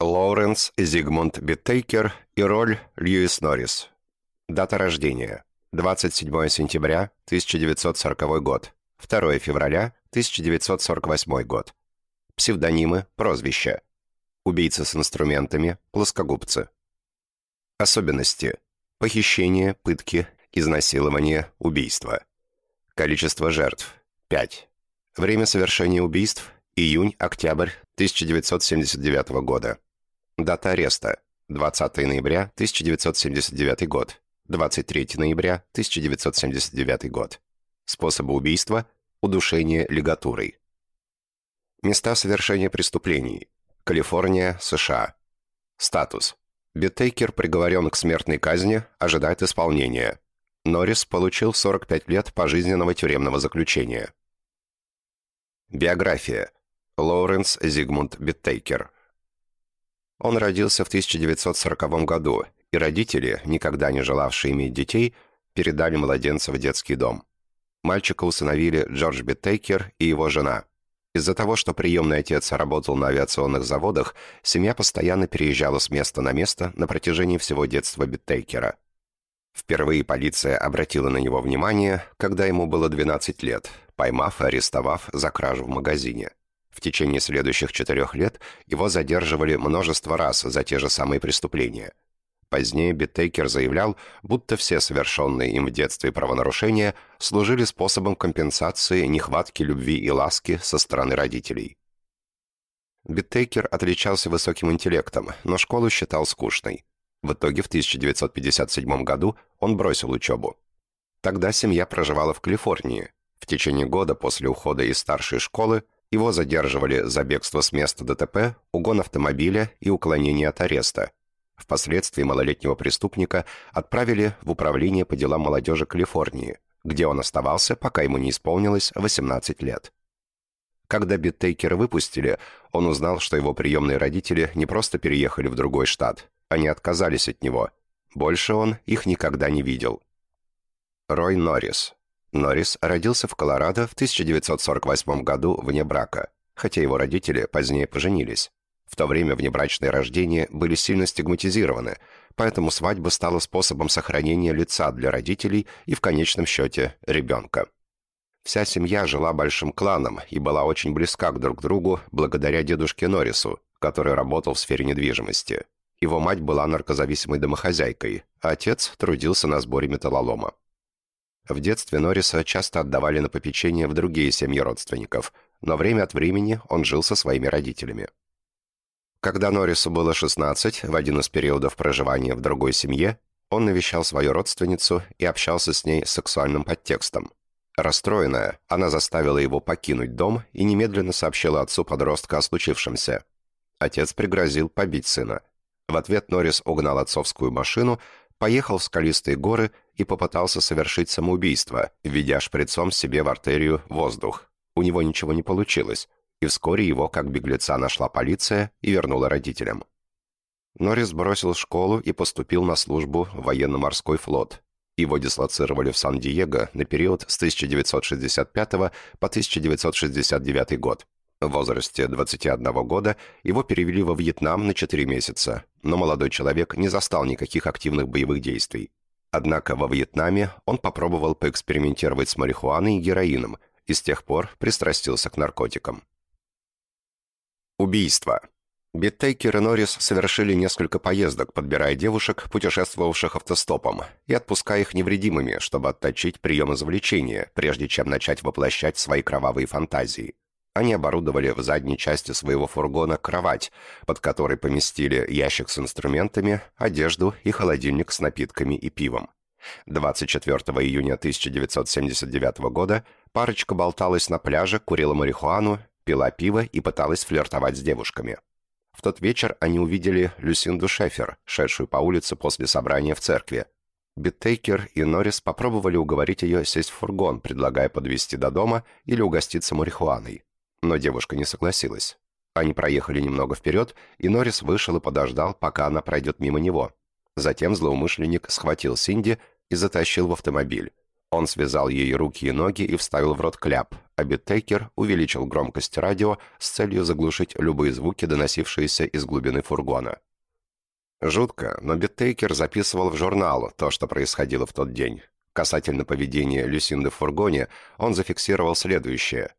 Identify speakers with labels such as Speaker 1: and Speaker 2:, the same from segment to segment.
Speaker 1: Лоуренс Зигмунд Биттейкер и Рой Льюис Норрис. Дата рождения. 27 сентября 1940 год. 2 февраля 1948 год. Псевдонимы, прозвища. Убийцы с инструментами, плоскогубцы. Особенности. Похищение, пытки, изнасилование, убийство. Количество жертв. 5. Время совершения убийств. Июнь-октябрь 1979 года. Дата ареста. 20 ноября 1979 год. 23 ноября 1979 год. Способы убийства – удушение лигатурой. Места совершения преступлений. Калифорния, США. Статус. Биттейкер приговорен к смертной казни, ожидает исполнения. Норрис получил 45 лет пожизненного тюремного заключения. Биография. Лоуренс Зигмунд Биттейкер. Он родился в 1940 году, и родители, никогда не желавшие иметь детей, передали младенца в детский дом. Мальчика усыновили Джордж Биттейкер и его жена. Из-за того, что приемный отец работал на авиационных заводах, семья постоянно переезжала с места на место на протяжении всего детства Биттейкера. Впервые полиция обратила на него внимание, когда ему было 12 лет, поймав и арестовав за кражу в магазине. В течение следующих четырех лет его задерживали множество раз за те же самые преступления. Позднее Биттейкер заявлял, будто все совершенные им в детстве правонарушения служили способом компенсации нехватки любви и ласки со стороны родителей. Биттейкер отличался высоким интеллектом, но школу считал скучной. В итоге в 1957 году он бросил учебу. Тогда семья проживала в Калифорнии. В течение года после ухода из старшей школы его задерживали за бегство с места ДТП, угон автомобиля и уклонение от ареста. Впоследствии малолетнего преступника отправили в Управление по делам молодежи Калифорнии, где он оставался, пока ему не исполнилось 18 лет. Когда Биттейкера выпустили, он узнал, что его приемные родители не просто переехали в другой штат, они отказались от него. Больше он их никогда не видел. Рой Норрис Норрис родился в Колорадо в 1948 году вне брака, хотя его родители позднее поженились. В то время внебрачные рождения были сильно стигматизированы, поэтому свадьба стала способом сохранения лица для родителей и, в конечном счете, ребенка. Вся семья жила большим кланом и была очень близка друг другу благодаря дедушке Норрису, который работал в сфере недвижимости. Его мать была наркозависимой домохозяйкой, а отец трудился на сборе металлолома. В детстве Норриса часто отдавали на попечение в другие семьи родственников, но время от времени он жил со своими родителями. Когда Норрису было 16, в один из периодов проживания в другой семье, он навещал свою родственницу и общался с ней с сексуальным подтекстом. Расстроенная, она заставила его покинуть дом и немедленно сообщила отцу подростка о случившемся. Отец пригрозил побить сына. В ответ Норрис угнал отцовскую машину, поехал в скалистые горы и попытался совершить самоубийство, введя шприцом себе в артерию воздух. У него ничего не получилось, и вскоре его, как беглеца, нашла полиция и вернула родителям. Норрис бросил школу и поступил на службу в военно-морской флот. Его дислоцировали в Сан-Диего на период с 1965 по 1969 год. В возрасте 21 года его перевели во Вьетнам на 4 месяца, но молодой человек не застал никаких активных боевых действий. Однако во Вьетнаме он попробовал поэкспериментировать с марихуаной и героином и с тех пор пристрастился к наркотикам. Убийство. Биттейкер и Норрис совершили несколько поездок, подбирая девушек, путешествовавших автостопом, и отпуская их невредимыми, чтобы отточить прием завлечения, прежде чем начать воплощать свои кровавые фантазии. Они оборудовали в задней части своего фургона кровать, под которой поместили ящик с инструментами, одежду и холодильник с напитками и пивом. 24 июня 1979 года парочка болталась на пляже, курила марихуану, пила пиво и пыталась флиртовать с девушками. В тот вечер они увидели Люсинду Шефер, шедшую по улице после собрания в церкви. Биттейкер и Норрис попробовали уговорить ее сесть в фургон, предлагая подвезти до дома или угоститься марихуаной но девушка не согласилась. Они проехали немного вперед, и Норрис вышел и подождал, пока она пройдет мимо него. Затем злоумышленник схватил Синди и затащил в автомобиль. Он связал ей руки и ноги и вставил в рот кляп, а Биттейкер увеличил громкость радио с целью заглушить любые звуки, доносившиеся из глубины фургона. Жутко, но Биттейкер записывал в журнал то, что происходило в тот день. Касательно поведения Люсинды в фургоне, он зафиксировал следующее.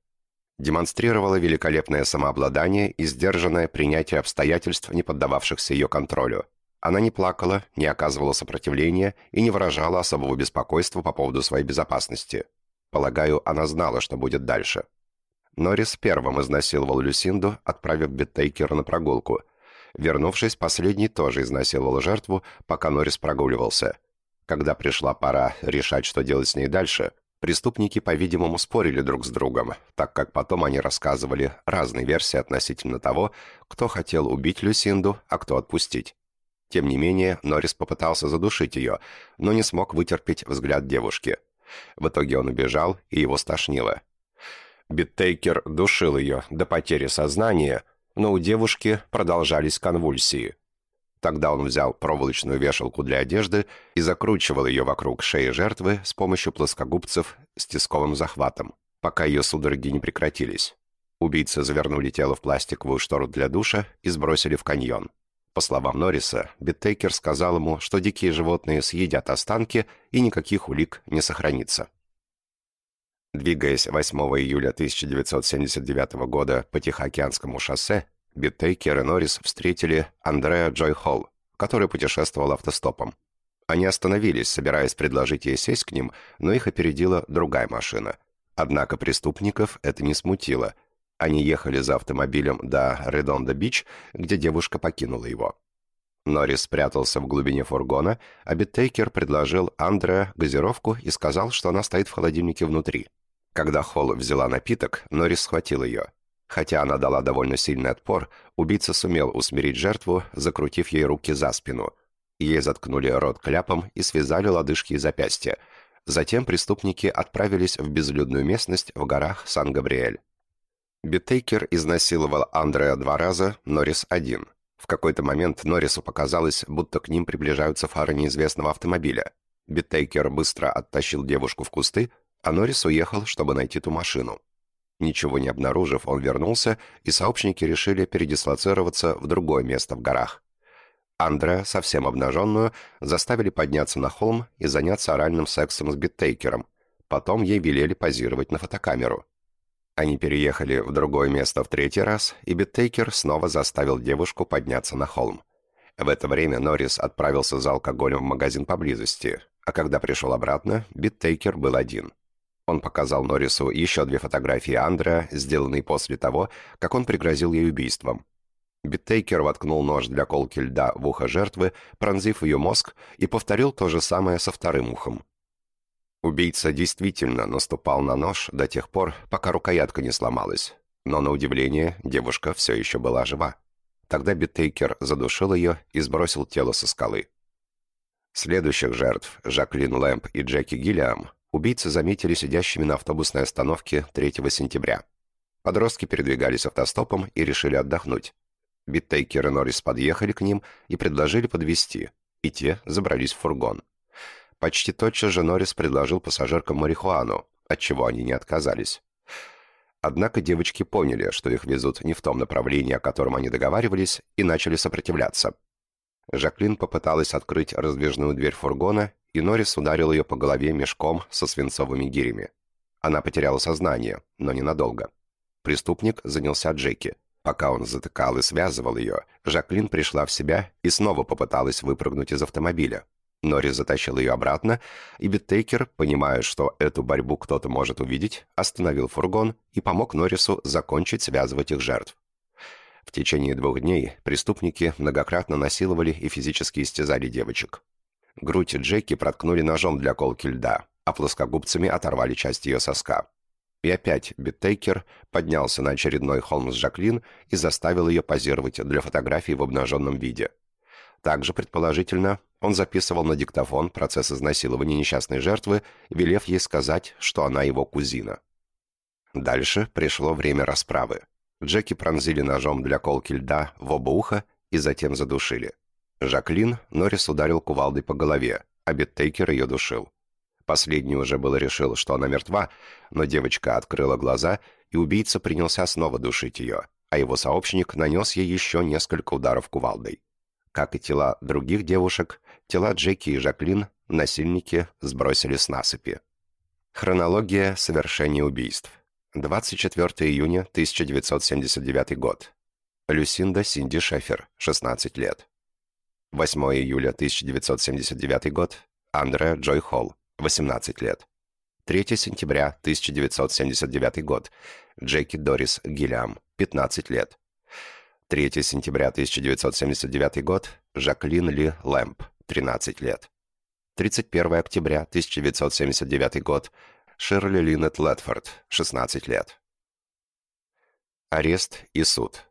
Speaker 1: Демонстрировала великолепное самообладание и сдержанное принятие обстоятельств, не поддававшихся ее контролю. Она не плакала, не оказывала сопротивления и не выражала особого беспокойства по поводу своей безопасности. Полагаю, она знала, что будет дальше. Норрис первым изнасиловал Люсинду, отправив Биттейкера на прогулку. Вернувшись, последний тоже изнасиловал жертву, пока Норрис прогуливался. Когда пришла пора решать, что делать с ней дальше, преступники, по-видимому, спорили друг с другом, так как потом они рассказывали разные версии относительно того, кто хотел убить Люсинду, а кто отпустить. Тем не менее, Норрис попытался задушить ее, но не смог вытерпеть взгляд девушки. В итоге он убежал, и его стошнило. Биттейкер душил ее до потери сознания, но у девушки продолжались конвульсии. Тогда он взял проволочную вешалку для одежды и закручивал ее вокруг шеи жертвы с помощью плоскогубцев с тисковым захватом, пока ее судороги не прекратились. Убийцы завернули тело в пластиковую штору для душа и сбросили в каньон. По словам Норриса, Биттейкер сказал ему, что дикие животные съедят останки и никаких улик не сохранится. Двигаясь 8 июля 1979 года по Тихоокеанскому шоссе, Биттейкер и Норрис встретили Андреа Джой Холл, которая путешествовала автостопом. Они остановились, собираясь предложить ей сесть к ним, но их опередила другая машина. Однако преступников это не смутило – они ехали за автомобилем до Редонда-Бич, где девушка покинула его. Норрис спрятался в глубине фургона, а Биттейкер предложил Андре газировку и сказал, что она стоит в холодильнике внутри. Когда Холл взяла напиток, Норрис схватил ее. Хотя она дала довольно сильный отпор, убийца сумел усмирить жертву, закрутив ей руки за спину. Ей заткнули рот кляпом и связали лодыжки и запястья. Затем преступники отправились в безлюдную местность в горах Сан-Габриэль. Биттейкер изнасиловал Андреа два раза, Норрис один. В какой-то момент Норрису показалось, будто к ним приближаются фары неизвестного автомобиля. Биттейкер быстро оттащил девушку в кусты, а Норрис уехал, чтобы найти ту машину. Ничего не обнаружив, он вернулся, и сообщники решили передислоцироваться в другое место в горах. Андреа, совсем обнаженную, заставили подняться на холм и заняться оральным сексом с Биттейкером. Потом ей велели позировать на фотокамеру. Они переехали в другое место в третий раз, и Биттейкер снова заставил девушку подняться на холм. В это время Норрис отправился за алкоголем в магазин поблизости, а когда пришел обратно, Биттейкер был один. Он показал Норрису еще две фотографии Андреа, сделанные после того, как он пригрозил ей убийством. Биттейкер воткнул нож для колки льда в ухо жертвы, пронзив ее мозг, и повторил то же самое со вторым ухом. Убийца действительно наступал на нож до тех пор, пока рукоятка не сломалась. Но, на удивление, девушка все еще была жива. Тогда Биттейкер задушил ее и сбросил тело со скалы. Следующих жертв, Жаклин Лэмп и Джеки Гиллиам, убийцы заметили сидящими на автобусной остановке 3 сентября. Подростки передвигались автостопом и решили отдохнуть. Биттейкер и Норрис подъехали к ним и предложили подвезти, и те забрались в фургон. Почти тотчас же Норрис предложил пассажиркам марихуану, от чего они не отказались. Однако девочки поняли, что их везут не в том направлении, о котором они договаривались, и начали сопротивляться. Жаклин попыталась открыть раздвижную дверь фургона, и Норрис ударил ее по голове мешком со свинцовыми гирями. Она потеряла сознание, но ненадолго. Преступник занялся Джеки. Пока он затыкал и связывал ее, Жаклин пришла в себя и снова попыталась выпрыгнуть из автомобиля. Норрис затащил ее обратно, и Биттейкер, понимая, что эту борьбу кто-то может увидеть, остановил фургон и помог Норрису закончить связывать их жертв. В течение двух дней преступники многократно насиловали и физически истязали девочек. Грудь Джеки проткнули ножом для колки льда, а плоскогубцами оторвали часть ее соска. И опять Биттейкер поднялся на очередной холм с Жаклин и заставил ее позировать для фотографий в обнаженном виде. Также, предположительно, он записывал на диктофон процесс изнасилования несчастной жертвы, велев ей сказать, что она его кузина. Дальше пришло время расправы. Джеки пронзили ножом для колки льда в оба уха и затем задушили. Жаклин Норрис ударил кувалдой по голове, а Биттейкер ее душил. Последний уже было решил, что она мертва, но девочка открыла глаза, и убийца принялся снова душить ее, а его сообщник нанес ей еще несколько ударов кувалдой. Как и тела других девушек, тела Джеки и Жаклин насильники сбросили с насыпи. Хронология совершения убийств. 24 июня 1979 год. Люсинда Синди Шефер, 16 лет. 8 июля 1979 год. Андреа Джой Холл, 18 лет. 3 сентября 1979 год. Джеки Дорис Гиллиам, 15 лет. 3 сентября 1979 год. Жаклин Ли Лэмп, 13 лет. 31 октября 1979 год. Ширли Линнет Летфорд, 16 лет. Арест и суд.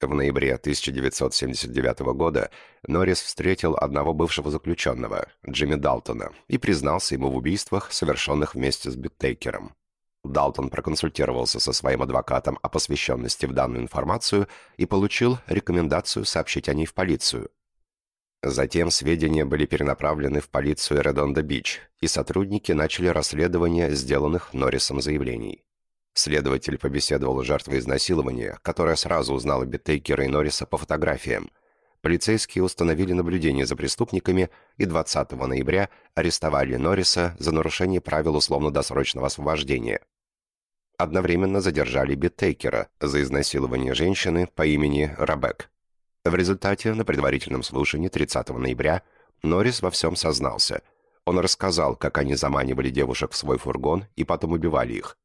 Speaker 1: В ноябре 1979 года Норрис встретил одного бывшего заключенного, Джимми Далтона, и признался ему в убийствах, совершенных вместе с Биттейкером. Далтон проконсультировался со своим адвокатом о посвященности в данную информацию и получил рекомендацию сообщить о ней в полицию. Затем сведения были перенаправлены в полицию Редонда-Бич, и сотрудники начали расследование сделанных Норрисом заявлений. Следователь побеседовал с жертвой изнасилования, которая сразу узнала Биттейкера и Норриса по фотографиям. Полицейские установили наблюдение за преступниками и 20 ноября арестовали Норриса за нарушение правил условно-досрочного освобождения. Одновременно задержали Биттейкера за изнасилование женщины по имени Рабек. В результате на предварительном слушании 30 ноября Норрис во всем сознался. Он рассказал, как они заманивали девушек в свой фургон и потом убивали их.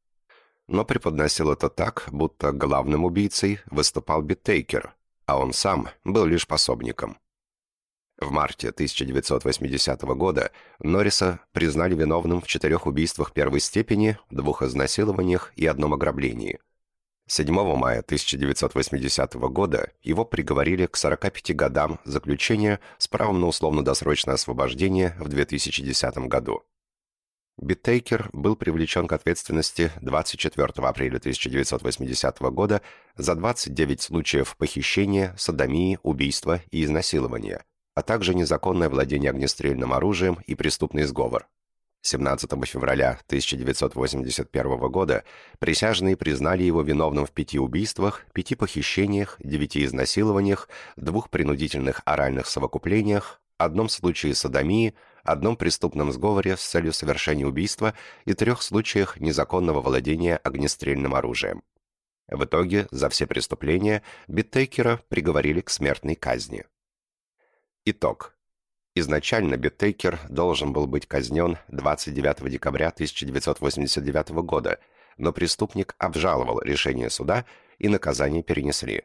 Speaker 1: Но преподносил это так, будто главным убийцей выступал Биттейкер, а он сам был лишь пособником. В марте 1980 года Норриса признали виновным в четырех убийствах первой степени, двух изнасилованиях и одном ограблении – 7 мая 1980 года его приговорили к 45 годам заключения с правом на условно-досрочное освобождение в 2010 году. Биттейкер был привлечен к ответственности 24 апреля 1980 года за 29 случаев похищения, садомии, убийства и изнасилования, а также незаконное владение огнестрельным оружием и преступный сговор. 17 февраля 1981 года присяжные признали его виновным в пяти убийствах, пяти похищениях, девяти изнасилованиях, двух принудительных оральных совокуплениях, одном случае садомии, одном преступном сговоре с целью совершения убийства и трех случаях незаконного владения огнестрельным оружием. В итоге за все преступления Биттейкера приговорили к смертной казни. Итог. Изначально Биттейкер должен был быть казнен 29 декабря 1989 года, но преступник обжаловал решение суда и наказание перенесли.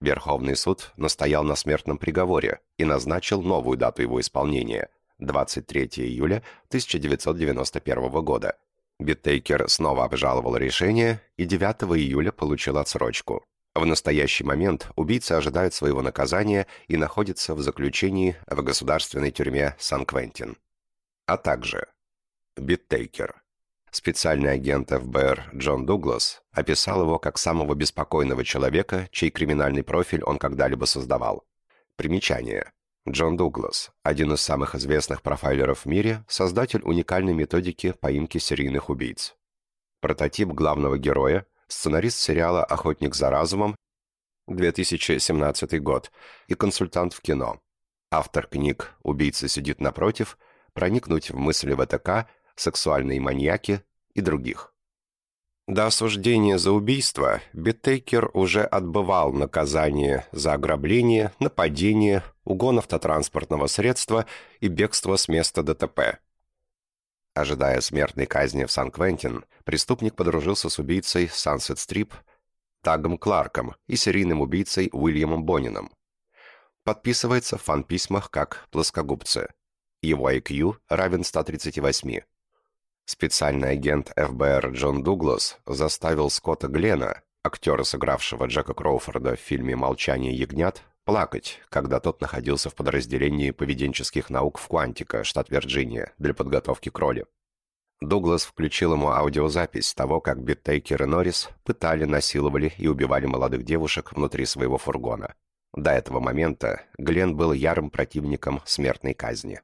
Speaker 1: Верховный суд настоял на смертном приговоре и назначил новую дату его исполнения – 23 июля 1991 года. Биттейкер снова обжаловал решение и 9 июля получил отсрочку. В настоящий момент убийца ожидает своего наказания и находится в заключении в государственной тюрьме Сан-Квентин. А также Биттейкер. Специальный агент ФБР Джон Дуглас описал его как самого беспокойного человека, чей криминальный профиль он когда-либо создавал. Примечание. Джон Дуглас, один из самых известных профайлеров в мире, создатель уникальной методики поимки серийных убийц. Прототип главного героя – сценарист сериала «Охотник за разумом» 2017 год и консультант в кино. Автор книг «Убийца сидит напротив», «Проникнуть в мысли BTK», «Сексуальные маньяки» и других. До осуждения за убийство Биттейкер уже отбывал наказание за ограбление, нападение, угон автотранспортного средства и бегство с места ДТП. Ожидая смертной казни в Сан-Квентин, преступник подружился с убийцей Сансет Стрип Тагом Кларком и серийным убийцей Уильямом Бонином. Подписывается в фан-письмах как «плоскогубцы». Его IQ равен 138. Специальный агент ФБР Джон Дуглас заставил Скотта Глена, актера, сыгравшего Джека Кроуфорда в фильме «Молчание ягнят», плакать, когда тот находился в подразделении поведенческих наук в Квантика, штат Вирджиния, для подготовки к роли. Дуглас включил ему аудиозапись того, как Биттейкер и Норрис пытали, насиловали и убивали молодых девушек внутри своего фургона. До этого момента Глен был ярым противником смертной казни.